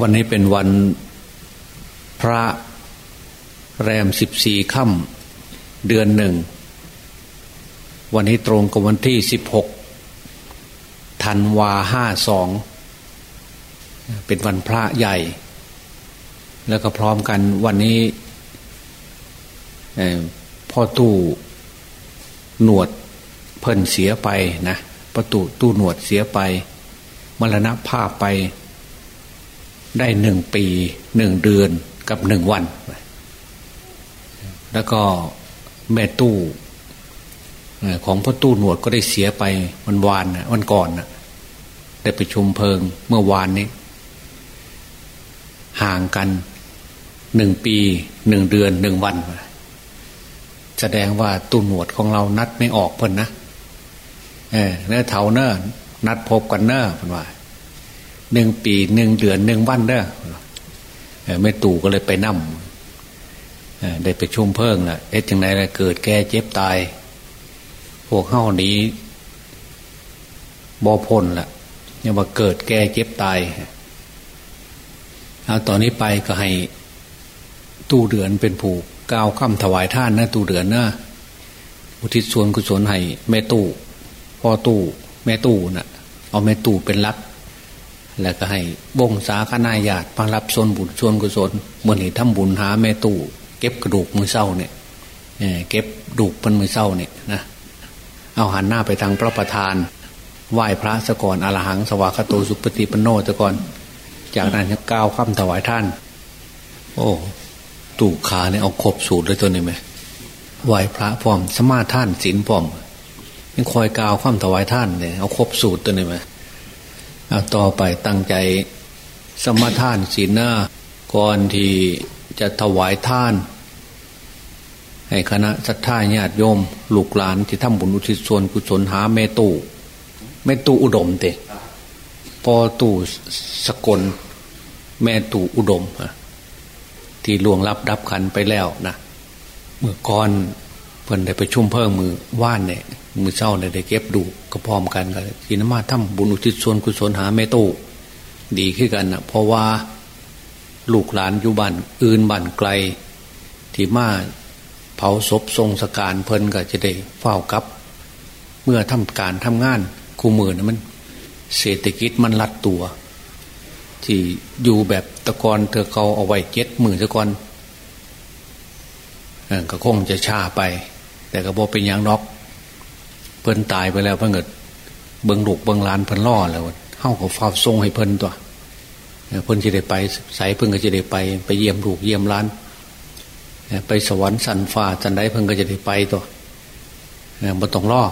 วันนี้เป็นวันพระแรมสิบสี่ค่ำเดือนหนึ่ง วันนี้ตรงกับวันที่สิบหกธันวาห้าสองเป็นวันพระใหญ่ แล้วก็พร้อมกันวันนี้พ่อตู้หนวดเพิ่นเสียไปนะประตูตู้หนวดเสียไป มรณภาพไป ได้หนึ่งปีหนึ่งเดือนกับหนึ่งวัน แล้วก็แม่ตู้ของพ่อตู้หนวดก็ได้เสียไปวันวานวันก่อนนะได้ไปชุมเพลิงเมื่อวานนี้ ห่างกันหนึ่งปีหนึ่งเดือนหนึ่งวัน แสดงว่าตู้หนวดของเรานัดไม่ออกเพิ่นนะเออเนื้อเถาเนื้อนัดพบกันเนื้อเพิ่นว่า หนึ่งปีหนึ่งเดือนหนึ่งวันเด้อไม่ตู่ก็เลยไปนั่มได้ไปชุ่มเพิ่งละเอ็ดจังไหนละเกิดแก่เจ็บตาย พวกเข้านี้บอพ้นละยังว่าเกิดแก่เจ็บตายเอาตอนนี้ไปก็ให้ตู้เดือนเป็นผูกก้าวข้ามถวายท่านนะตู้เดือนนะอุทิศส่วนกุศลให้แม่ตู้พ่อตู้แม่ตู้นะ่ะ เอาแม่ตู้เป็นรัก แล้วก็ให้บ่งสาคณาญาติมารับส่วนบุญส่วนกุศลเมื่อนี้ทำบุญหาแม่ตู้เก็บกระดูกมือเศร้าเนี่ยเก็บดูกเป็นมือเศร้าเนี่ยนะเอาหันหน้าไปทางพระประธาน ไหว้พระสก่อนอรหังสวากาโตสุปฏิปโนตะก่อน จากนั้นก้าวข้ามถวายท่าน โอ้ตู่ขาเนี่ยเอาครบสูตรเลยตัวนี้ไหมไหว้พระพร้อมสมาท่านศีลพร้อมยังคอยก้าวข้ามถวายท่านเนี่ยเอาครบสูตรตัวนี้ไหม เอาต่อไปตั้งใจสมทานศีลหน้า ก่อนที่จะถวายท่าน ให้คณะสัตยาญาติโยม ลูกหลานที่ทำบุญอุทิศส่วนกุศลหาเมตุเมตุอุดมเตพอตู่สกล แม่ตู่อุดมที่ล่วงรับดับขันไปแล้วนะเมื่อก่อนเพิ่นได้ไปชุ่มเพิ่มมือว่านเนี่ยมือเศร้าเนี่ยได้เก็บดู ก็พร้อมกันกันกินมาทำบุญอุทิศส่วนกุศลหาเมตุดีขึ้นกันนะเพราะว่าลูกหลานอยู่บ้านอื่นบ้านไกล ที่มาเผาศพทรงสการเพลินก็จะได้เฝ้ากับ เมื่อทำการทำงานคู่มือนะมันเศรษฐกิจมันรัดตัว ที่อยู่แบบตะกอนเธอเขาเอาไว้เจ็ดหมื่นตะกอนก็คงจะชาไป แต่ก็บอกเป็นอย่างนอก พิ่นตายไปแล้วเพิ่งเกิดเบิ้งลูกเบิ้งลานเพิ่นล่อแล้วเข้ากับฟ้าทรงให้เพิ่นตัวเพิ่นจะได้ไปใส่เพิ่นก็จะได้ไป ไปเยี่ยมลูกเยี่ยมร้านไปสวรรค์สันฟ้าสันไดเพิ่นก็จะได้ไปตัวบ่ต้องล่อ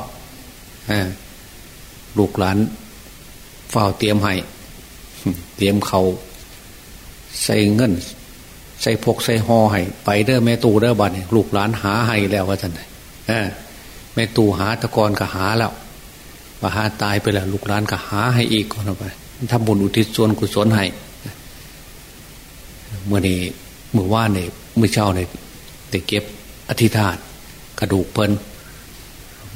ลูกหลานเฝ้าเตรียมให้เตรียมเขาใส่เงิน ใส่พกใส่ห่อให้ไปเด้อแม่ตูเด้อบัดนี่ลูกหลานหาให้แล้วว่าท่าน แม่ตูหาตะกอนก็หาแล้วว่าหาตายไปแล้ว ลูกหลานก็หาให้อีกก่อนไปทำบุญอุทิศส่วนกุศลให้เมื่อนี้เมื่อว่าเนี่ยเมื่อเช้าเนี่ยได้เก็บอธิษฐานกระดูกเพิ่น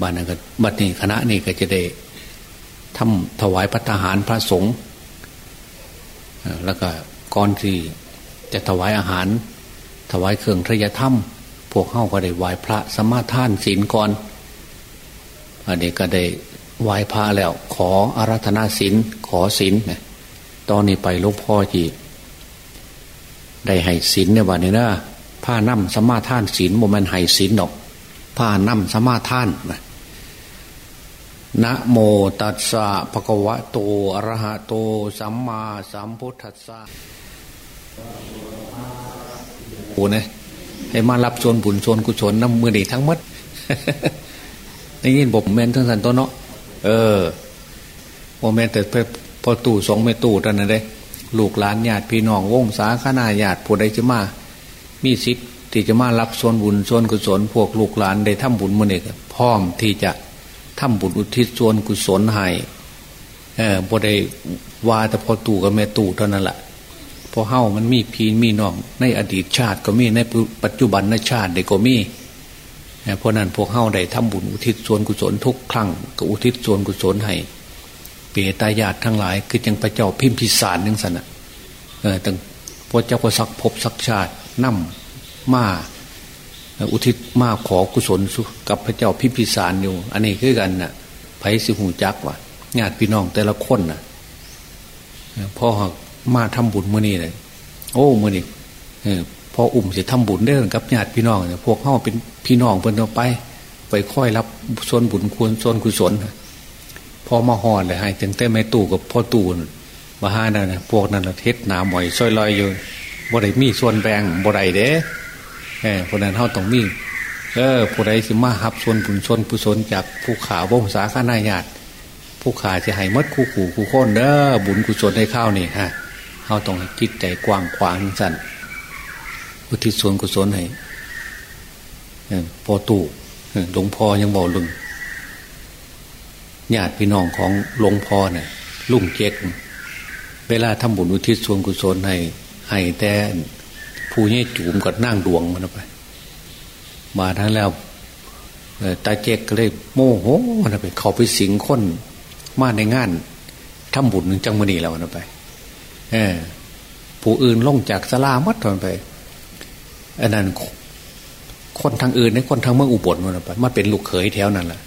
บ้านนั้นก็บัดนี้คณะนี่ก็จะได้ทำถวายพระทหารพระสงฆ์แล้วก็ก่อนที่จะถวายอาหาร ถวายเครื่องทรยธรรม พวกเข้าก็ได้ไหว้พระสมาทานศีลก่อน อันนี้ก็ได้ไหว้พระแล้ว ขออารัธนาศีลขอศีลนะตอนนี้ไปหลวงพ่อจีได้ให้ศีลในวันนี้นะผ้านั่มสมาท่านศีลโมมันให้ศีลหนอกผ้านั่มสมาท่านนะนะโมตัสสะภะคะวะโตอะระหะโต สัมมาสัมพุทธัสสะโอ้เนี่ยให้มารับชวนบุญชวนกุศลน้ำมือดีทั้งมด นี่ยินบอกแมนทั้งสันตัวเนาะเออโมเมนต์แต่พอตู่สองไม่ตู่ตอนนั้นเลยลูกหลานญาติพี่น้องวงสาคณาญาติผู้ใดจะมา มีสิทธิ์ที่จะมารับส่วนบุญส่วนกุศลพวกลูกหลานได้ทำบุญมือเอกพร้อมที่จะทำบุญอุทิศส่วนกุศลให้เออบ่ได้ว่าแต่พอตู่กับแม่ตู่เท่านั้นแหละพอเฮ้ามันมีพีมีน้องในอดีตชาติก็มีในปัจจุบันนชาติเด็กก็มี เพราะนั้นพวกเฮ้าได้ทำบุญอุทิศส่วนกุศลทุกครั้งก็อุทิศส่วนกุศลให้เปียตายาตทั้งหลาย คือจังพระเจ้าพิมพิสารนึงสันนะเออตั้งพระเจ้าก็สักพบสักชาตินั่มมาอุทิศมาขอกุศลกับพระเจ้าพิมพิสารอยู่ อันนี้คือกันนะ่ะไผสิหูจักว่าญาติพี่น้องแต่ละคนนะ่ะพ่อมาทำบุญมื่อนี้เลยโอ้มื่อนี้ ออุ่มจะทำบุญได้กับญาติพี่น้องเนี่ยพวกเข้าเป็นพี่น้องเพิ่นเอาไป ไปค่อยรับส่วนบุญควรส่วนกุศลพอมาหอนเลยให้ถึงเต้ไม่ตู้กับพ่อตู้มาห้านั่นนะพวกนั้นเทศหนาหมอยซอยลอยอยู่บ่ได้มีส่วนแบ่งบ่ได้เด้เออคนนั้นเขาต้องมีเออผู้ใดสิมาหับส่วนบุญส่วนกุศลจากผู้ขาวงศาข้านาญาติผู้ขาจะให้มัดคู่ขู่คู่คนเด้อบุญกุศลให้ข้าวนี่ฮะเขาต้องจิตใจกว้างขวางสั่น อุทิศส่วนกุศลให้พอตู่หลวงพ่อยังบอกลุงญาติพี่น้องของหลวงพ่อเนี่ยลุงเจ๊กเวลาทำบุญอุทิศส่วนกุศลให้ให้แต่ผู้นี้จูมกับนั่งดวงมันไป มาทั้งแล้วตาเจ๊กก็เลยโมโหมันไป เขาไปสิงคนมาในงานทำบุญจังมณีแล้วมันไป เออผู้อื่นลงจากสลามัดมันไป อันนั้นคนทางอื่นในคนทางเมืองอุบลมันไปมาเป็นลูกเขยแถวนั้นแหละ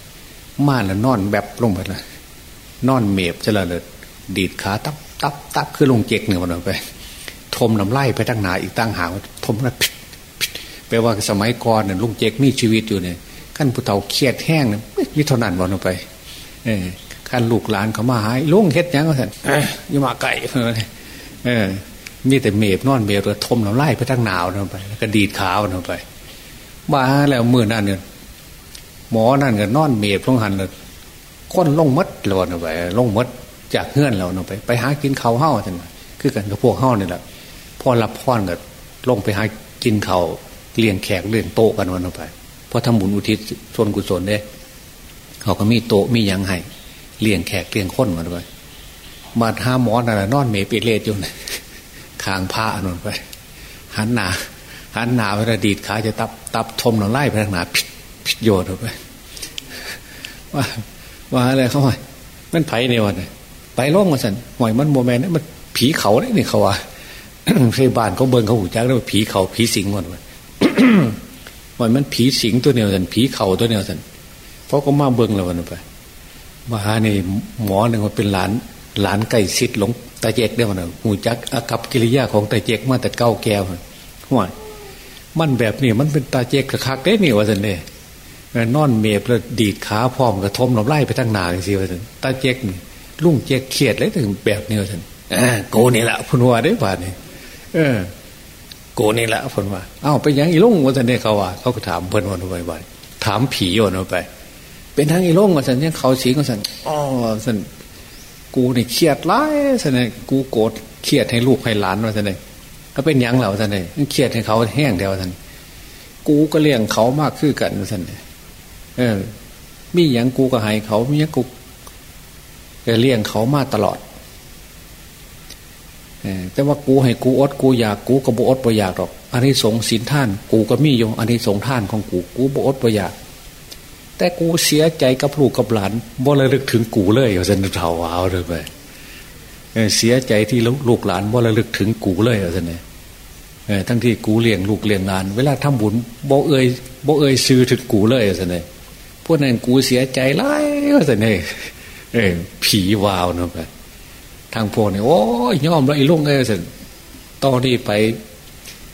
มาแล้วนอนแบบลงไปละนอนเมบจะละเลยดีดขาตับตับตับคือลงเจกเนี่ยมันไป ทมน้ำไล่ไปตั้งหนาอีกตั้งหางทมแล้วแปลว่าสมัยก่อนเนี่ยลุงเจกมีชีวิตอยู่เนี่ยขั้นผู้เฒ่าเครียดแห้งเนี่ยมิเท่านั้นวันไป เออขั้นลูกหลานเขามาหายลุงเฮ็ดยังก็สั่นยี่มาไก่เออ มีแต่เมบนอนเมบทมน้ำไล่ไปตั้งหนาวนั่นไปแล้วก็ดีดขาวนั่นไปมาแล้วมือนั่นเนี่ยหมอนั่นก็นอนเมบลงหันเลยค้นลงมัดเราเนาไปลงมัดจากเงื่อนเราเนาไป ไปหากินเขาเห่าท่านคือกันกับพวกเห่านี่แหละพอรับพ่อนก็ลงไปหากินเขาเลี้ยงแขกเลี้ยงโต๊ะกันวันไปพอทำบุญอุทิศส่วนกุศลเด้เขาก็มีโต๊ะมียังให้เลี้ยงแขกเลี้ยงคนมันไปมาหาหมอนั่นนอนเมปิเลตอยู่ คางผ้านนไป หันหนาหันหนาเวลาดีดขาจะตับตับทมหนอนไล่ไปทางหนาพิพิโยนออกไป ว่าว่าอะไรเขาหอยมันไผ่ในวันไปล่องมาสันหอยมันโมแมนนี่มันผีเขาเนี่ยนี่เขาว่าใช่บ้านเขาเบิ่งเขาหูจักแล้วผีเขาผีสิงหมดเลยหอยมันผีสิงตัวเดียวสันผีเขาตัวเดียวสันเพราะก็มาเบิ่งแล้ววันไปมาหาในหมอหนึ่งมันเป็นหลาน หลานไก่ซิดหลง ตาเจกได้มันหูจักอากับกิริยาของตาเจกมาแต่เก้าแก้วหัวยมันแบบนี้มันเป็นตาเจกกระคักได้นี่ว่าสันเนี่ยนอนเมบแล้วดีดขาพร้อมกระทมเราไล่ไปทั้งหนาสิว่าสันตาเจกนี่ลุงเจกเขียดเลยถึงแบบนี้ว่าสันโกนี่แหละพนวาได้ป่านี่เออ โกนี่แหละพนว่าอ้าวไปยังอีลุ่งว่าสันเนี่ยเขาว่าเขาก็ถามเพิ่นวันไปไปถามผีวันไป เป็นทั้งอีลุ่งว่าสันเนี่ยเขาสิงว่าสันอ๋อสัน กูนี่เครียดร้ายสันเนี่ยกูโกรธเครียดให้ลูกให้หลานว่าสันเนี่ยก็เป็นยังเหล่าสันเนี่ยเครียดให้เขาแห้งเดียวสันกูก็เลี้ยงเขามากขึ้นกันสันเนี่ยเออ มีอย่างกูก็ให้เขามีอย่างกูก็เลี้ยงเขามาตลอดแต่ว่ากูให้กูอดกูอยากกูก็บอดบ่อยากหรอกอันนี้สงสินท่าน กูก็มีอยู่อันนี้สงท่านของกู กูบอดบ่อยาก แต่กูเสียใจกับลูกกับหลานบ่ระลึกถึงกูเลยเอาสันเท่าว้าวเลยไปเสียใจที่ลูกหลานบ่ระลึกถึงกูเลยเอาสันเนี่ยทั้งที่กูเลี้ยงลูกเลี้ยงหลาน เวลาทำบุญบ่เอ่ยบ่เอ่ยซื้อถึงกูเลยเอาสันเนี่ยพวกนั้นกูเสียใจไล่เอาสันเนี่ยเออผีวาวเนาะไปทางพวกเนี่ยโอ้ยยอมแล้วอีลุงเออสันตอนนี้ไป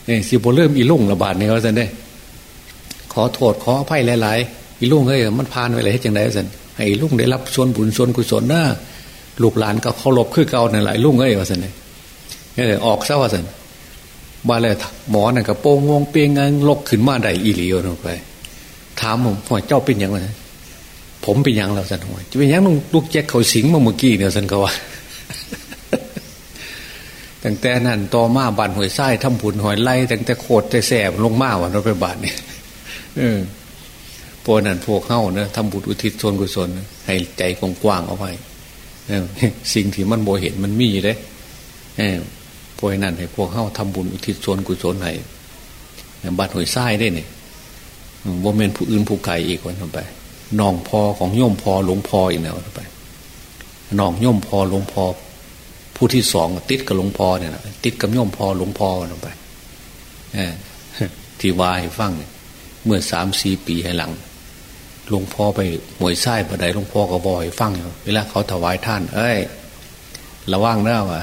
เนี่ยสิบเริ่มอีลุงระบาดเนี่ยสันเนี่ยขอโทษขออภัยหลาย ๆ อีลุงเอ้ยมันพานไปเลยให้จังไดสันให้ลุงได้รับส่วนบุญส่วนกุศลนะลูกหลานก็เคารพคือเก่าในหลายลุงเอ้ยว่าสันเนี่ยออกซะว่าสันบาเลยหมอน่ะกับโป้งวงเปียงงลกขึ้นมาได้อีหลีลงไป ถามผมพ่อเจ้าเป็นยังไงผมเป็นยังเราสันหัวจะเป็นยังลูกแจ็คเขาสิงมาเมื่อกี้เนี่ยสันก็ว่าตั้งแต่นั้นต่อมาบานหวยไส้ทำผุนหอยไล่ตั้งแต่โคตรแต่แสบลงมาวันเราไปบาทนี่เออ พวกนั้นพวกเข้าเนะทำบุญอุทิศส่วนกุศลให้ใจกว้างๆเอาไว้สิ่งที่มันโบเห็นมันมีเลยเออพวกนั้นให้พวกเข้าทำบุญอุทิศส่วนกุศลให้บาดหวยไส้ได้เนี่ยว่าเมนผู้อื่นผู้ไก่อีกวันทำไปน้องพอของโยมพอหลวงพออีกแล้วไปน้องโยมพอหลวงพอ ผู้ที่สองติดกับหลวงพอเนี่ยติดกับโยมพอหลวงพ่อลงไปที่วายฟังเมื่อสามสี่ปีให้หลัง หลวงพ่อไปหมวยไส้บันไดหลวงพ่อก็บอยฟังอยู่เวลาเขาถวายท่าน เอ้ยระว่างเด้อวะ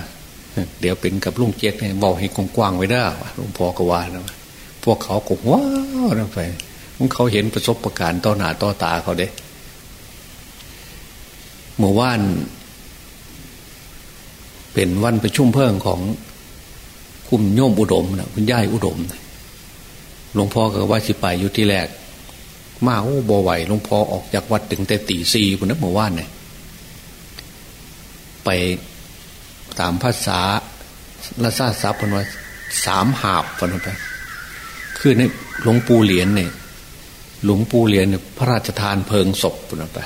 เดี๋ยวเป็นกับลุงเจ๊กเนี่ยบอกให้กว้างๆไว้เด้อวะหลวงพ่อก็ว่านะพวกเขาก็ว้าวนะไปมันเขาเห็นประสบประการต่อหน้าต่อตาเขาเด้เมื่อวานเป็นวันประชุมเพิ่งของคุณโยมอุดมนะคุณย่ายอุดมหลวงพ่อก็ว่าสิไปอยู่ที่แรก มาโอ้บวไหวหลวงพ่อออกจากวัดถึงแต่ตีสี่คนนั้นเมื่อวานเนี่ยไปตามภาษาละซาซับพนว่าสามหาบพนไปคือในหลวงปู่เหรียญเนี่ยหลวงปู่เหรียญเนี่ยพระราชทานเพลิงศพพนไป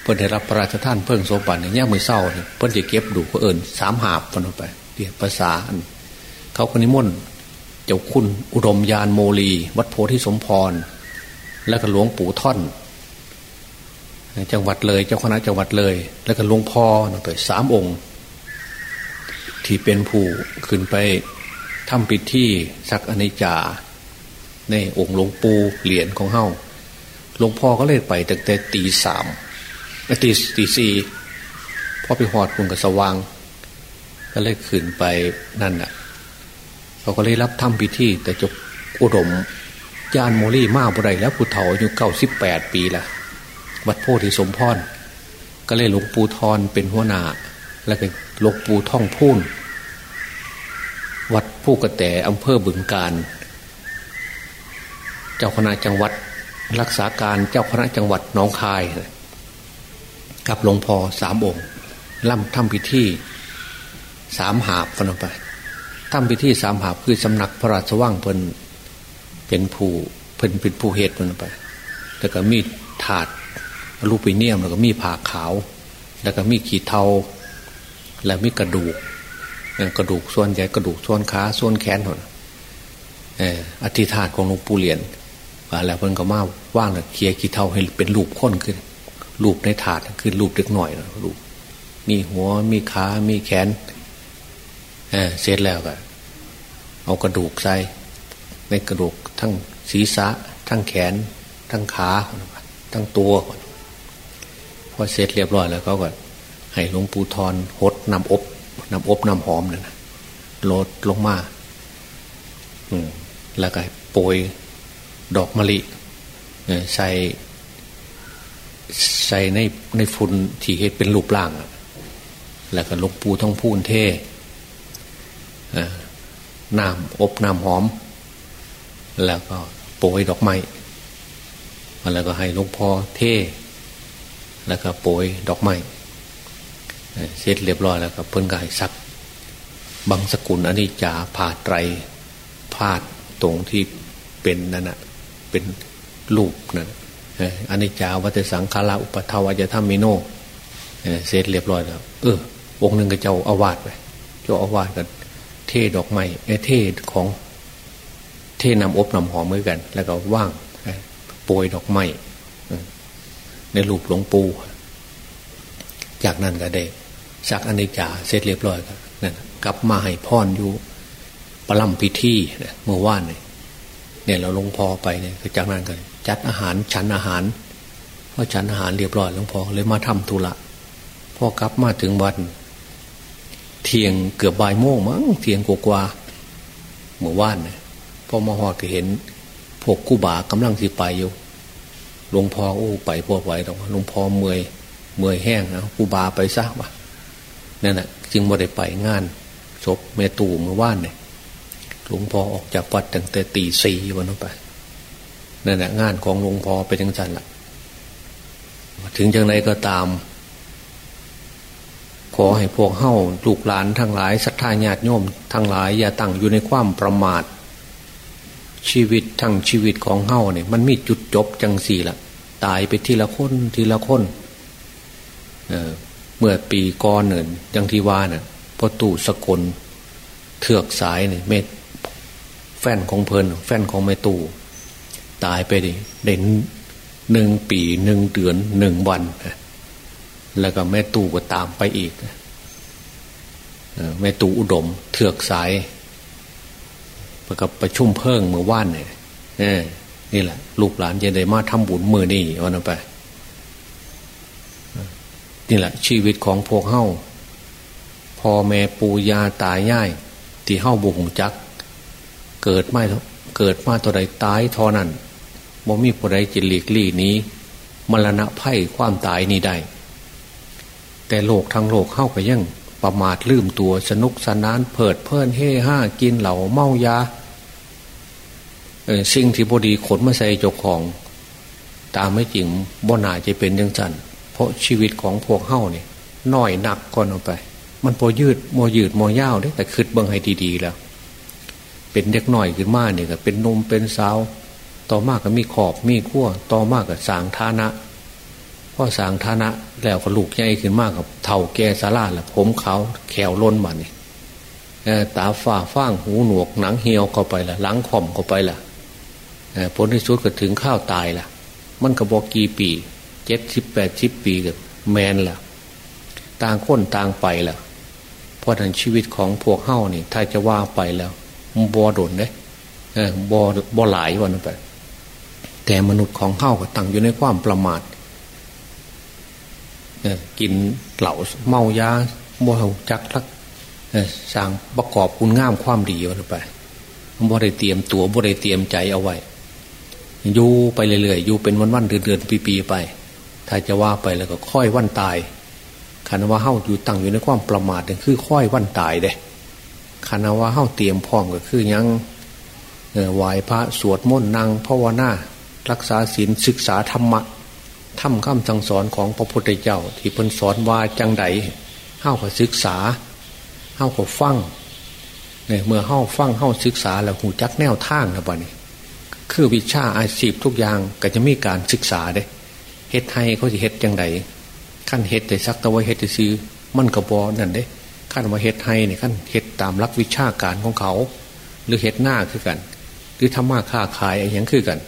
เพื่อได้รับพระราชทานเพลิงศพปันเนี่ยย่มือเศร้าเนี่ยเพื่อจะเก็บดูก็เอิญสามหาบพนไปเรียกภาษาเขาคนนิมนต์เจ้าคุณอุดมยานโมลี วัดโพธิสมพร แล้วก็หลวงปู่ท่อน จังหวัดเลย เจ้าคณะจังหวัดเลย แล้วก็หลวงพ่อไปสามองค์ ที่เป็นผู้ขึ้นไปทำพิธีสักอนิจจาในองค์หลวงปู่เหรียญของเฮาหลวงพ่อก็เลยไปตั้งแต่ตีสามตีตีสี่พอไปหอดคุณกับสว่าง ก็เลยขึ้นไปนั่นน่ะเขาก็เลยรับทำพิธีแต่จบอุดม ยานโมลี่มาบุไรแล้วผู้เฒ่าอายุเก้าสิบแปดปีละวัดโพธิสมพรก็เลยหลวงปู่ทอนเป็นหัวหน้า แล้วก็หลวงปู่ท่องพูนวัดผู้กระแตอำเภอบึงการ เจ้าคณะจังหวัดรักษาการเจ้าคณะจังหวัดน้องคาย กับหลวงพ่อสามองค์ล่ำทำพิธีสามหาบฟันไปทำพิธีสามหาบคือสำนักพระราชว่างเพิ่น เป็นผู้เพิ่นเป็นผู้เหตุมันไป แล้วก็มีถาดลูปิเนียมแล้วก็มีผ่าขาว แล้วก็มีขีดเทา แล้วมีกระดูกกระดูกส่วนใหญ่กระดูกส่วนขาส่วนแขนหนอธิษฐานของหลวงปู่เหรียญแล้วเพิ่นก็มาว่างเคลียขีดเทาให้เป็นรูปค้นขึ้น รูปในถาดคือรูปเล็กหน่อยรูปมีหัวมีขา มีแขนเเสร็จแล้วก็เอากระดูกใส่ ในกระดูกทั้งศีรษะ ทั้งแขน ทั้งขา ทั้งตัวพอเสร็จเรียบร้อยแล้วเขาก็ให้หลวงปู่ทอนหดนำอบนำอบนำหอมเนี่ยนะลดลงมา อืม แล้วก็โปรยดอกมะลิใส่ใส่ในในฝุ่นที่เห็ดเป็นรูปร่างแล้วก็ลงปูท้องพูนเทน้ำอบน้ำหอม แล้วก็โปรยดอกไม้แล้วก็ให้หลวงพ่อเทแล้วก็โปรยดอกไม้เสร็จเรียบร้อยแล้วก็เพิ่นก็ให้ซักบางสกุลอันนี้จ่าผ่าไตรพาดตรงที่เป็นนั่นนะเป็นรูปนั่นอันนี้จ่าวัตสังขาราอุปทาวายธรรมิโนเสร็จเรียบร้อยแล้วเออองค์หนึ่งก็เจ้าอาวาสไปเจ้าอาวาสกันเทดอกไม้เทของ ที่นำอบนำหอมมือกัน แล้วก็ว่างโปรยดอกไม้ในรูปหลวงปู่จากนั้นก็ได้สักอนิจจาเสร็จเรียบร้อยก็นั่นกลับมาให้พรอยู่ประลัมพิธีเมื่อว่านเนี่ยเราลงพอไปเนี่ยจากนั้นก็จัดอาหารฉันอาหารพอฉันอาหารเรียบร้อยหลวงพ่อเลยมาทำธุระพอกลับมาถึงวันเที่ยงเกือบบ่ายโมงมั้งเที่ยงกว่าเมื่อว่านเนี่ย พอมาหอดก็เห็น พวกกู้บากำลังสิไปอยู่หลวงพ่อโอ้ไปพวกไหวตรงหลวงพ่อเมื่อยเมื่อยแห้งนะกู้บาไปซะวะนั่นแหะจึงบ่ได้ไปงานศพเมตู่เมื่อว่านเนี่ยหลวงพ่อออกจากวัดตั้งแต่ตีสี่วันนั้นไปนั่นแหละงานของหลวงพ่อไปจังสันละถึงจังไรก็ตาม ขอให้พวกเฮ้าลูกหลานทั้งหลายศรัทธาญาติโยมทั้งหลาย อย่าตั้งอยู่ในความประมาท ชีวิตทั้งชีวิตของเฮาเนี่ยมันมีจุดจบจังสี่ละตายไปทีละคนทีละคนเเมื่อปีก่อนเนี่ยยังที่ว่าเนี่ยพอตู่สกลเถือกสายเนี่ยเม็ดแฟนของเพลินแฟนของแม่ตู่ตายไปดิเด่นหนึ่งปีหนึ่งเดือนหนึ่งวัน แล้วก็แม่ตู่ก็ตามไปอีกแม่ตู่อุดม เถือกสาย ประกับประชุมเพิ่งเมื่อว่านเนี่ยนี่แหละ ลูกหลานจะได้มาทำบุญมือนี่วันนั้นไป นี่แหละ ชีวิตของพวกเฮ้าพ่อแม่ปูยาตายย่ายที่เฮ้าบุงจัก เกิดไม่เกิดมาตัวใดตายทอนั้นบ่มีผู้ใดจิหลีกลี่นี้มรณะไพ่ความตายนี้ได้ แต่โลกทั้งโลกเข้าไปยังประมาทลืมตัวสนุกสนานเพิดเพลินเฮ่ห้ากินเหล่าเมายา สิ่งที่บดีขนมาใส่จกของ ตามไม่จริงบ่นาจะเป็นยังสันเพราะชีวิตของพวกเฮ้าเนี่ยน้อยหนักก่อนออกไป มันพอยืดโมยืดโมยาวได้แต่คืดเบิ่งให้ดีๆแล้ว เป็นเด็กหน่อยขึ้นมาเนี่ยก็เป็นนมเป็นสาว ต่อมากก็มีขอบมีขั้วต่อมากก็สางฐานะพ่อสางฐานะแล้วก็ลูกใหญ่ขึ้นมากกับเท่าแก่สาราละผมเขาแขวล้นมาเนี่ยตาฝ้าฟ้างหูหนวกหนังเหี่ยวเข้าไปละหลังข่อมเข้าไปละ ผลที่สุดก็ถึงข้าวตายละมันก็บอกกี่ปีเจ็ดสิบแปดสิบปีกับแมนละต่างคนต่างไปละเพราะนั้นชีวิตของพวกเฮ้านี่ ถ้าจะว่าไปแล้วบอดนเลยบอบอหลายวันไป แต่มนุษย์ของเฮ้าก็ตั้งอยู่ในความประมาทกินเหล่าเมายาบ่หจักลักสร้างประกอบคุณงามความดีวันไปบ่ได้เตรียมตัวบ่ได้เตรียมใจเอาไว้ อยู่ไปเรื่อยๆอยู่เป็นวันๆเดือนๆปีๆไป ถ้าจะว่าไปแล้วก็ค่อยวันตายคันว่าเฮ้าอยู่ตั้งอยู่ในความประมาทนี่คือค่อยวันตายเด้คันว่าเฮ้าเตรียมพร้อมก็คือยังไหวพระสวดมนต์นางภาวนารักษาศีลศึกษาธรรมะทำคำสั่งสอนของพระพุทธเจ้า ที่เพิ่นสอนว่าจังไดเฮ้าก็ศึกษาเฮ้าก็ฟังเนี่ยเมื่อเฮ้าฟังเฮ้าศึกษาแล้วหูจักแนวทางนะบ้านี้ คือวิชาอาชีพทุกอย่างก็จะมีการศึกษาเด้เฮ็ดให้เขาจะเฮ็ดยังไงขั้นเฮ็ดแต่ซักตะวันเฮ็ดแต่ซื้อมันกระบอนั่นเด้ขั้นว่าเฮ็ดให้เนี่ยขั้นเฮ็ดตามลักวิชาการของเขา หรือเฮ็ดหน้าคือกัน หรือทำมาค้าขายอะไรย่างคือกัน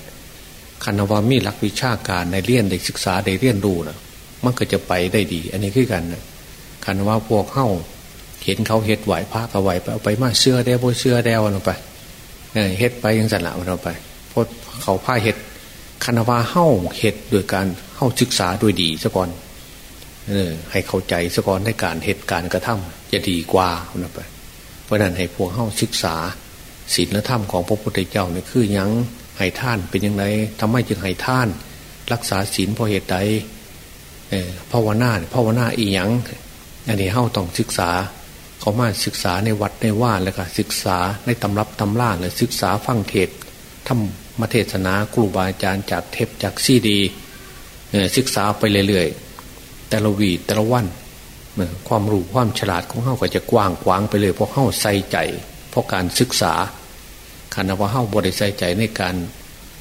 คันว่ามีลักวิชาการในเรียนได้ศึกษาได้เรียนรู้นะมันก็จะไปได้ดี อันนี้คือกันนะคันว่าพวกเข้าเห็นเขาเฮ็ดไหวพากระไหวไปเอาไปมาเสื้อแดวเสื้อแดวลงไปเฮ็ดไปยังสันละมันเอาไป พราะเขาผ้าเห็ดคณวาเฮ้าเห็ดโดยการเฮ้าศึกษาโดยดีซะก่อนเออให้เข้าใจซะก่อนในการเหตุการกระทำจะดีกว่านะไปเพราะนั้นให้พวกเฮ้าศึกษาศีลธรรมของพระพุทธเจ้าเนี่ยคือยังให้ท่านเป็นยังไงทำไมจึงให้ท่าน รักษาศีลเพราะเหตุใดภาวนาภาวนาอีหยังอันนี้เฮ้าต้องศึกษา เขามาศึกษาในวัดในว่านแล้วก็ศึกษาในตำรับตำล่าเลยศึกษาฟังเทศทำ มาเทศนาครูบาอาจารย์จากเทปจากซีดีศึกษาไปเรื่อยๆ แต่ละวีแต่ละวันความรู้ความฉลาดของเขาก็จะกว้างกว้างไปเลยเพราะเขาใส่ใจ เพราะการศึกษาคันว่าเขาบริใส่ใจในการ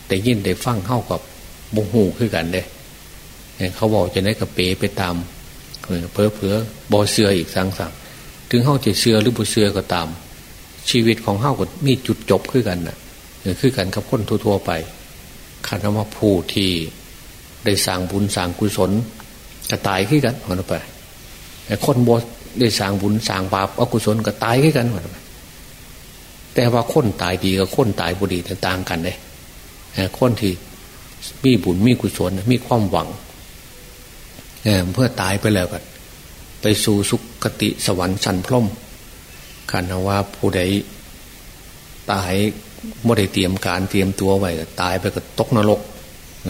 แต่ยินได้ฟังเข้ากับบงหูคือกันเด้เขาบอกจะได้กระเป๋ไปตามเพอเพอบอเสืออีกสังสังถึงเข้าจะเสือหรือบอเสือก็ตาม ชีวิตของเข้าก็มีจุดจบคือกันนะ่ะ คือกันกับคนทั่วๆไปคันว่าผู้ที่ได้สร้างบุญสร้างกุศลก็ตายขึ้นกันหันไปแต่คนบได้สร้างบุญสร้างบาปอกุศลก็ตายขึ้นกันหันไปแต่ว่าคนตายดีกับคนตายบุดีต่างกันเลยคนที่มีบุญมีกุศลมีความหวังเพื่อตายไปแล้วกันไปสู่สุคติสวรรค์สันพรมคันว่าผู้ใดตาย ไม่ได้เตรียมการเตรียมตัวไว้ตายไปก็ตกนรก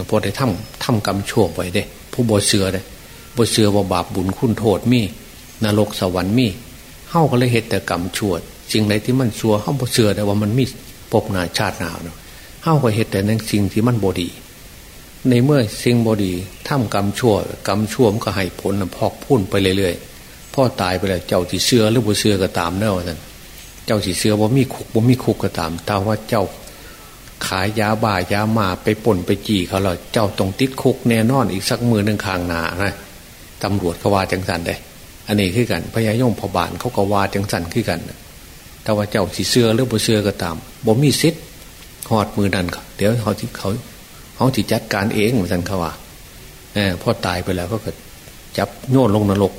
พอได้ทำทำกรรมชั่วไว้เด้ ผู้บวเสือเด้บวเสือว่าบาปบุญคุณโทษมีนรกสวรรค์มีเฮ้าก็เลยเหตุแต่กรรมชั่วสิ่งใดที่มันชั่วเฮ้าบวเสือแต่ว่ามันมีปบนาชาติหนาวเนาะเฮ้าก็เหตุแต่ในสิ่งที่มันบดี ในเมื่อสิ่งบดีทำกรรมชั่ว กรรมชั่วมันก็ให้ผลพอกพุ่นไปเรื่อยๆพ่อตายไปแล้วเจ้าที่เสือหรือบวเสือก็ตามเนาะท่าน เจ้าสีเสือว่มีคุกว่มีคุกก็ตามถ้าว่าเจ้าขายยาบ่ายามาไปป่นไปจีเขาเราเจ้าต้องติดคุกแน่นอนอีกสักมือหนึ่งคางหนานะตำรวจเขาว่าจังสันได้อันนี้คือกันพญายมพบานเขาก็ว่าจังสันคือกันแต่ว่าเจ้าสีเสือหรือบ่เสือก็ตามบ่มีซิดหอดมือนั่นเดี๋ยวเขาที่เขาเขาที่จัดการเองเหมือนกันเขาว่าเออพอตายไปแล้วก็เกิดจับโยนลงนรก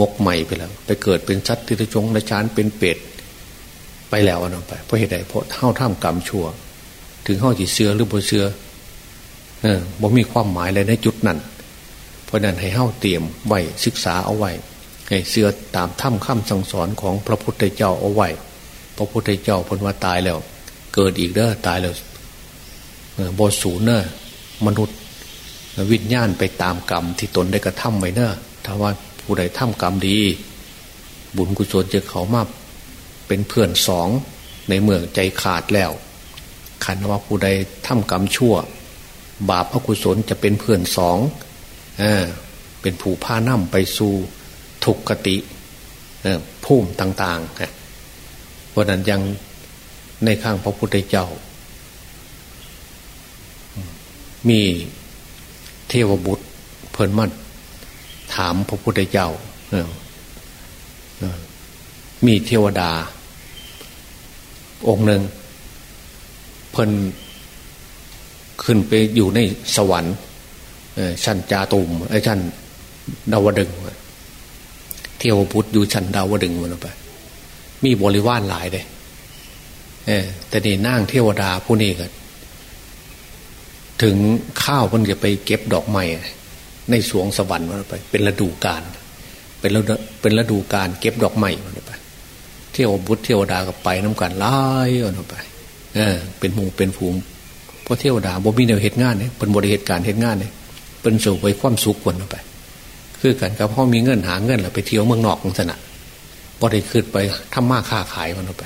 มกใหม่ไปแล้ว ไปเกิดเป็นชัดทิฏชงและชานเป็นเป็ด ไปแล้วอันนั้นไปเพราะเหตุใดเพราะเท่าท่ามกรรมชั่ว ถึงเข้าจีเสือหรือบ่เสือเออบ่มีความหมายเลยในจุดนั้น เพราะนั้นให้เข้าเตรียมไว้ศึกษาเอาไว้ให้เสือตามถ้ำข้ามสั่งสอนของพระพุทธเจ้าเอาไว้พระพุทธเจ้าพนว่าตายแล้ว เกิดอีกเด้อตายแล้วบสูนเนอมนุษย์วิญญาณไปตามกรรมที่ตนได้กระทำไว้เนอะถ้าว่าผู้ใดทำกรรมดี บุญกุศลจะเขามา เป็นเพื่อนสองในเมืองใจขาดแล้วขันว่าผู้ใดทำกรรมชั่ว บาปอกุศลจะเป็นเพื่อนสองเออเป็นผู้พาน่ำไปสู่ทุกขติพุ่มต่างๆเพราะนั้นยังในข้างพระพุทธเจ้า มีเทวบุตรเพิ่นมันถามพระพุทธเจ้า มีเทวดา องค์หนึ่งเพิ่นขึ้นไปอยู่ในสวรรค์ชั้นจาตุมไอ้ชั้นดาวดึงเทวพุทธอยู่ชั้นดาวดึงมันไป มีบริวารหลายเลยแต่นี่นั่งเทวดาผู้นี้ก็ถึงข้าวมันจะไปเก็บดอกไม้ในสวงสวรรค์มันไป เป็นฤดูกาลเป็นฤดูเป็นฤดูกาลเก็บดอกไม้มันไป เที่ยวบุตรเที่ยวดาก็ไปน้ากันไล่มันไป เออ เป็นหมู่เป็นฝูงเพราะเที่ยวดาบ่มีแนวเหตุงานเนี่ยเป็นบริเหตุการเหตุงานเนี่ยเป็นสู่ไปความสุขคนไป คือกันกับพ่อมีเงินหาเงินแล้วไปเที่ยวเมืองนอกของสนะบริคืดไปทำมาค้าขายมันไป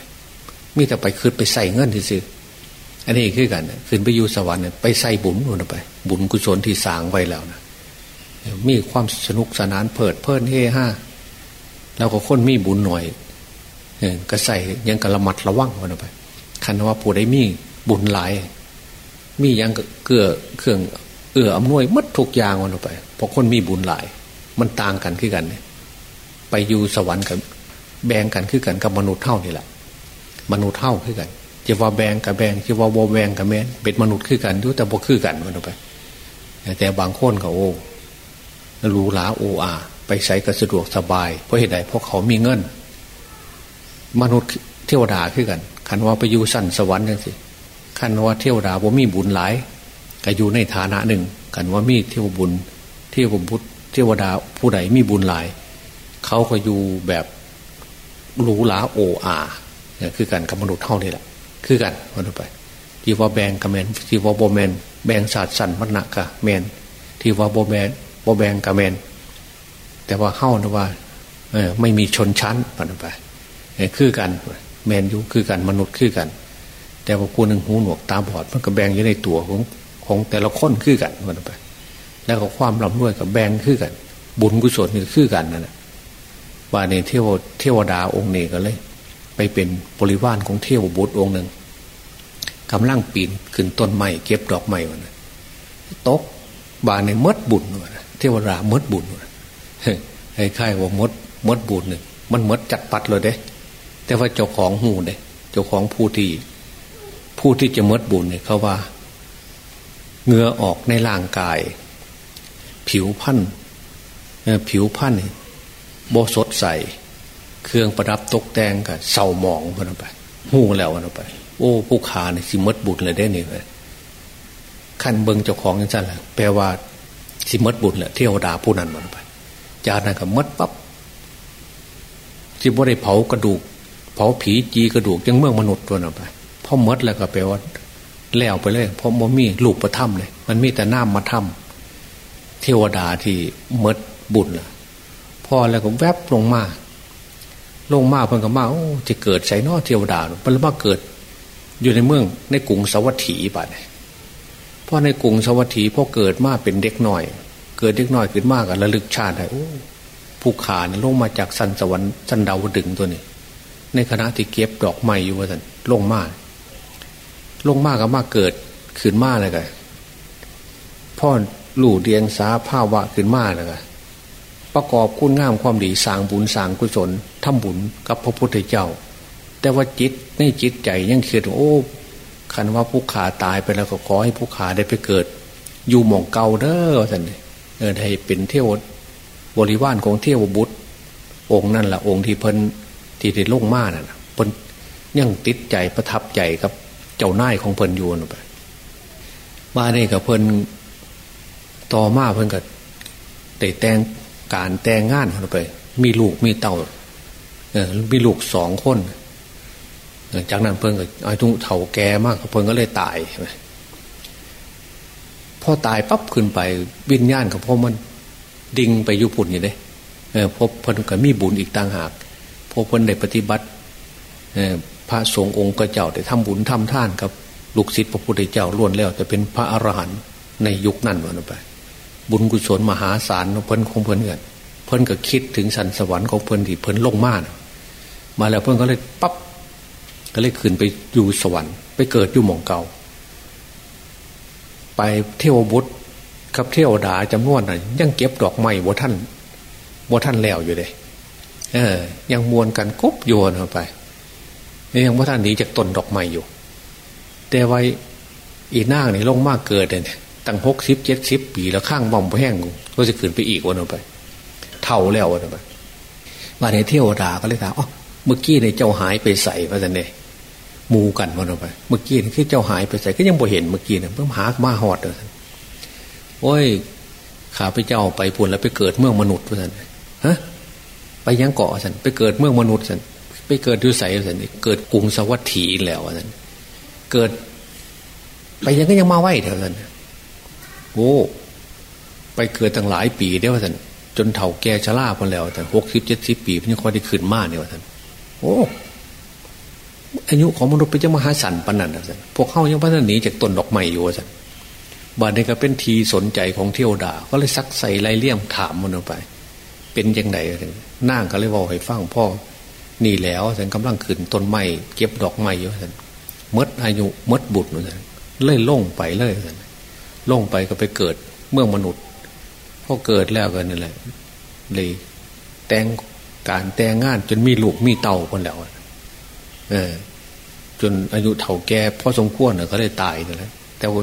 มีแต่ไปคืดไปใส่เงินที่ซื้ออันนี้คือกันขึ้นไปอยู่สวรรค์ไปใส่บุญมันไป บุญกุศลที่สางไว้แล้วนะมีความสนุกสนานเพิดเพลินเฮฮ่าแล้วก็คนมีบุญหน่อย ก็ใส่ยังกระมัดระวังมันไปคันว่าผู้ใดมีบุญหลาย มียังเกลือเครื่องเอื้ออำนวยมัดทุกอย่างมันไปเพราะคนมีบุญหลาย มันต่างกันขึ้นกันเนี่ยไปอยู่สวรรค์กับแบ่งกันขึ้นกันกับมนุษย์เท่านี่แหละมนุษย์เท่าขึ้นกันจะว่าแบ่งกับแบ่งจะว่าโบแบ่งกับแม่เป็นมนุษย์ขึ้นกันดูแต่บ่ขึ้นกันมันไป แต่บางคนเขาโอ้รูหราโออา ไปใช้ก็สะดวกสบายเพราะเหตุใดเพราะเขามีเงิน มนุษย์เทวดาขึ้นกันคันว่าไปอยู่สั้นสวรรค์ยังสิคันว่าเทวดาว่ามีบุญหลายก็อยู่ในฐานะหนึ่งกันว่ามีเทวบุญ เทวบุตรเทวดาผู้ใดมีบุญหลาย เขาก็อยู่แบบหรูหราโออาเนี่ยคือกันกับมนุษย์เท่านี่แหละ คือกันวันไป ที่ว่าแบงกับแมนที่ว่าโบแมนแบงศาสตร์สันมันะกะแมน ที่ว่าโบแมนโบแบงกับแมน แต่ว่าเข้านะว่าเออไม่มีชนชั้นวันไป คือกันแมนยูคือกันมนุษย์คือกัน แต่ว่าคนหนึ่งหูหนวกตาบอดมันก็แบ่งอยู่ในตัวของของแต่ละคนคือกันมันไป แล้วก็ความลำรวยกับแบ่งคือกัน บุญกุศลนี่คือกันนั่นแหละว่าในเทวเทวดาองค์นี้ก็เลย ไปเป็นบริวารของเทวบุตรองค์หนึ่งกำลังปีนขึ้นต้นไม้เก็บดอกไม้วันตกบานในมดบุญวันเทวดามดบุญให้ค่ายว่ามดมดบุญหนึ่งมันมดจัดปัดเลยเด้ แต่ว่าเจ้าของหูเนี่ยเจ้าของผู้ที่ผู้ที่จะมดบุญเนี่ยเขาว่าเงือออกในร่างกาย ผิวพันผิวพันโบสดใสเครื่องประดับตกแต่งกับเศร้าหมองมันไปหูแล้วมันไป โอ้ผู้ขาเนี่ยสิมดบุญเลยได้เนี่ยขั้นเบิงเจ้าของย่างนั้นแหละแปลว่าสิมดบุญแหละเทวดาผู้นั้นมันไป จากนั้นก็มดปั๊บที่บ่ได้เผากระดูก เผาผีจีกระดูกยังเมืองมนุษย์ตัวนั้นไปพ่อมดแล้วก็แปลว่าแล้วไปเลยเพราะมันมีลูกประถ้ำเลย มันมีแต่น้ำมาถ้ำเทวดาที่มดบุญล่ะพอแล้วก็แวบลงมา ลงมาเพิ่งก็มาโอ้จะเกิดใส่นอเทวดามันมาเกิด อยู่ในเมืองในกรุงสวัสดีป่ะเนี่ยพอในกรุงสวัสดีพ่อเกิดมาเป็นเด็กหน่อย เกิดเด็กหน่อยขึ้นมากอะระลึกชาติได้โอ้ผู้ขาเนี่ยลงมาจากสันสวรรค์สันดาวดึงตัวนี้ ในขณะที่เก็บดอกไม้อยู่ว่าสันลงมาลงมาก็มากเกิดขึ้นมาเลยกันพ่อลู่เดียงสาผ้าวะขึ้นมาเลยกันประกอบคุณงามความดีสางบุญสางกุศลทำบุญกับพระพุทธเจ้า แต่ว่าจิตในจิตใจยังคิดโอ้คันว่าผู้ขาตายไปแล้วก็ขอให้ผู้ขาได้ไปเกิด อยู่หม่องเก่าเด้อสันเออให้เป็นเที่ยวบริวารของเที่ยวบุตร องค์นั่นแหละองค์ที่เพิ่น ที่ที่ลงมาน่ะเพิ่นยังติดใจประทับใจกับเจ้านายของเพิ่นอยู่ไปมาเนี่กับเพิ่นต่อมาเพิ่นก็ได้แต่งการแต่งงานเข้าไป มีลูกมีเต่าเออมีลูกสองคนจากนั้นเพิ่นก็อายุเถ่าแก่มากเพิ่นก็เลยตายพอตายปั๊บขึ้นไปวิญญาณของพ่อมันดิ่งไปยุพุ่นอยู่เลยพบเพิ่นก็มีบุญอีกต่างหาก พบเพิ่นได้ปฏิบัติพระสงฆ์องค์กระเจ้าได้ทำบุญทำท่านกับลูกศิษย์พระพุทธเจ้าล้วนแล้วจะเป็นพระอรหันต์ในยุคนั้นวันไป บุญกุศลมหาศาลเพิ่นคงเพิ่นเงินเพิ่นก็คิดถึงสันสวรรค์ของเพิ่นที่เพิ่นลงมามาแล้วเพิ่นก็เลยปั๊บก็เลยขึ้นไปอยู่สวรรค์ ไปเกิดอยู่หม่องเก่า ไปเที่ยวบุตรกับเที่ยวดาจำนวนน่ะยังเก็บดอกไม้บ่ท่านบ่ท่านแล้วอยู่เลย เออ ยังมวนกันกบโยนเข้าไปยังบ่ท่านหนีจากต้นดอกไม้อยู่ แต่ไว้อีนางนี่ลงมากเกิดเนี่ยตั้งหกสิบเจ็ดสิบปีแล้วข้างบ่อมแห้งก็จะขึ้นไปอีกวันออกไป เท่าแล้ววันออกไปมาในเที่ยวดาก็เลยถามอ๋อเมื่อกี้ในเจ้าหายไปใส่พระจันเนี่ยมูกันวันออกไป เมื่อกี้นี่คือเจ้าหายไปใส่ก็ยังบ่เห็นเมื่อกี้เนี่ยเพิ่งหามาหอดเลยโอ้ยข้าไปเจ้าไปพูนแล้วไปเกิดเมืองมนุษย์พระจันฮะ ไปยังเกาะสันไปเกิดเมืองมนุษย์สันไปเกิดดุสัยสันเกิดกรุงสวัสดีแล้วสันเกิด ไปยังก็ยังมาไหวแถวนั้นโอ้ไปเกิดตั้งหลายปีเดียวสันจนเถ่าแก่ชราพอแล้วแต่หกสิบเจ็ดสิบปีพี่ค่อยได้ขึ้นมาเนี่ยสันโอ้อายุของมนุษย์เป็นจะมหาสันปนันสันพวกเข้ายังพัฒนหนีจากต้นดอกไม้อยู่สันบาดนี้ก็เป็นทีสนใจของเที่ยวดา ก็เลยซักใส่ไรเลี่ยมถามมันออกไป เป็นยังไงนั่ นั่งก็เลยบอกให้ฟังพ่อนี่แล้วฉันกำลังขึ้นต้นไม้เก็บดอกไม้อยู่ฉันมดอายุมดบุตรฉันเลยล่งไปเลยฉันล่งไปก็ไปเกิดเมืองมนุษย์พอเกิดแล้วกันนี่แหละเลยแต่งการแต่งงานจนมีลูกมีเต่าคนแล้วเออ จนอายุเถ่าแก่พอสมควรเนี่ยก็เลยตายนั่นแหละแต่ว่า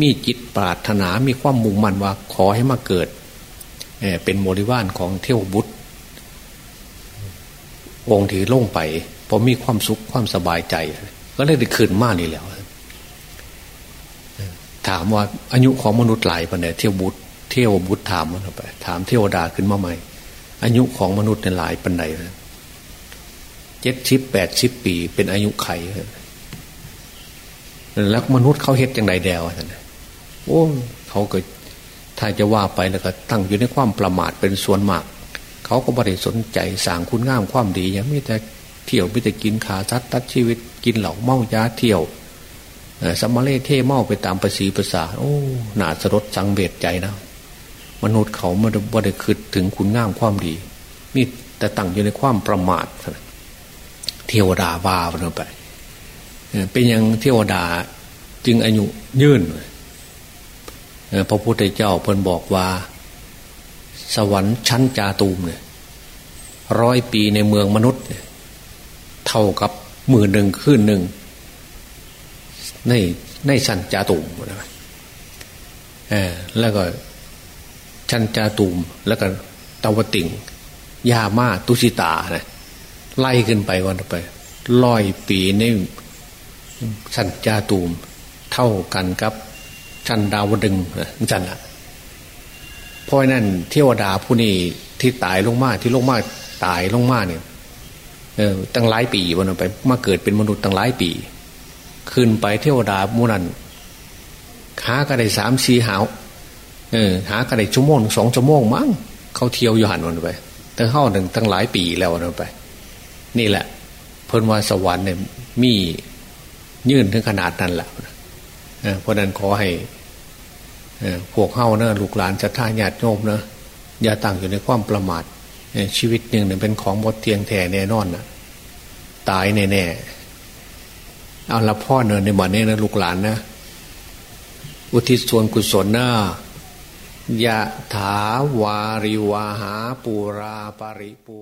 มีจิตปรารถนา มีความมุ่งมั่นว่าขอให้มาเกิดเเป็นโมริวานของเทวบุตร องค์ที่ลงไปพอมีความสุขความสบายใจ ก็เลยได้ขึ้นมากนี่แล้ว ถามว่าอายุของมนุษย์หลายปเนี่ยเที่ยวบุตรเที่ยวบุตรถามมันไปถามเที่ยวดาขึ้นมาใหม่ อายุของมนุษย์ในหลายปันใดเจ็ดชิปแปดชิปปี เป็นอายุไขแล้วมนุษย์เขาเฮ็ดอย่างไรแดวท่านโอ้เขาก็ถ้าจะว่าไปแล้วก็ตั้งอยู่ในความประมาทเป็นส่วนมาก เขาก็บริสนใจสางคุณงามความดียังไม่แต่เที่ยวไม่แต่กินขาซัดตัดชีวิตกินเหล่าเมายาเที่ยวสมาเลเท่เมาไปตามประสีภาษาโอ้หนาสรดสังเบชใจนะมนุษย์เขาไม่ได้คิดถึงคุณงามความดีนี่แต่ตั้งอยู่ในความประมาทเทวดาบาไปเป็นยังเทวดาจึงอายุยืนพระพุทธเจ้าเพิ่นบอกว่า สวรรค์ชั้นจาตูมเนี่ยร้อยปีในเมืองมนุษย์เท่ากับมือหนึ่งขึ้นหนึ่ง ในในชั้นจาตูมนะเออแล้วก็ชั้นจาตูมแล้วก็ตาวติงยามาตุสิตานะไล่ขึ้นไปวันไปร้อยปีในชั้นจาตูม เท่ากันกับชั้นดาวดึงนะจันละ เพราะนั่นเทวดาผู้นี้ที่ตายลงมาที่ลงมาตายลงมาเนี่ยเออตั้งหลายปีวันไป มาเกิดเป็นมนุษย์ตั้งหลายปี ขึ้นไปเทวดามูนันหากระไดสามสี่หาวเออหากระไดชั่วโมงสองชั่วโมงมั้งเขาเที่ยวอยู่หันวันไปตั้งเข้าหนึ่งตั้งหลายปีแล้ววันไป นี่แหละ เพิ่นว่าสวรรค์เนี่ยมียื่นถึงขนาดนั้นแหละเพราะนั้นขอให้ พวกเข้าเนะลูกหลานจะท่าญาติโยมเนะอย่าตั้งอยู่ในความประมาทชีวิตหนึ่งเนี่ยเป็นของหมดเทียงแท่แน่นอนนะตายแน่แน่เอาละพ่อเนินในบ่อนนี้นะลูกหลานนะ อุทิศส่วนกุศลนะยะถาวาริวาหาปูราปริปู